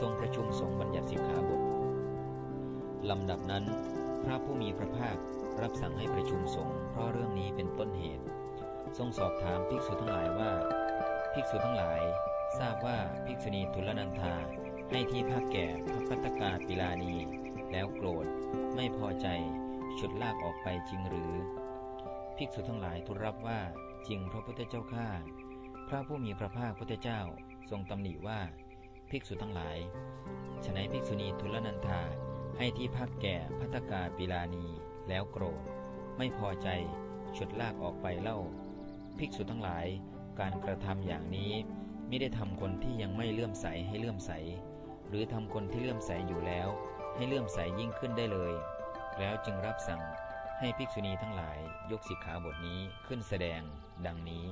ทรงประชุมสงฆ์บัญญัติสิกขาบทลำดับนั้น พระผู้มีพระภาครับสั่งให้ประชุมสงฆ์เพราะเรื่องนี้เป็นต้นเหตุ ทรงสอบถามภิกษุทั้งหลายว่า ภิกษุทั้งหลาย ทราบว่าภิกษุณีทุลนันธาให้ที่พักแก่พระพัตตกาปิลานี แล้วโกรธ ไม่พอใจฉุดลากออกไปจริงหรือ ภิกษุทั้งหลายทูลรับว่าจริงพระพุทธเจ้าข้าพระผู้มีพระภาคพุทธเจ้าทรงตำหนิว่า ภิกษุทั้งหลายฉนัยภิกษุณีทุลนันธาให้ที่พักแก่พัตกาปิลานีแล้วโกรธ ไม่พอใจฉุดลากออกไปเล่า ภิกษุทั้งหลายการกระทำอย่างนี้ไม่ได้ทำคนที่ยังไม่เลื่อมใสให้เลื่อมใส หรือทำคนที่เลื่อมใสอยู่แล้ว ให้เลื่อมใสยิ่งขึ้นได้เลย แล้วจึงรับสั่งให้ภิกษุณีทั้งหลายยกสิกขาบทนี้ขึ้นแสดง ดังนี้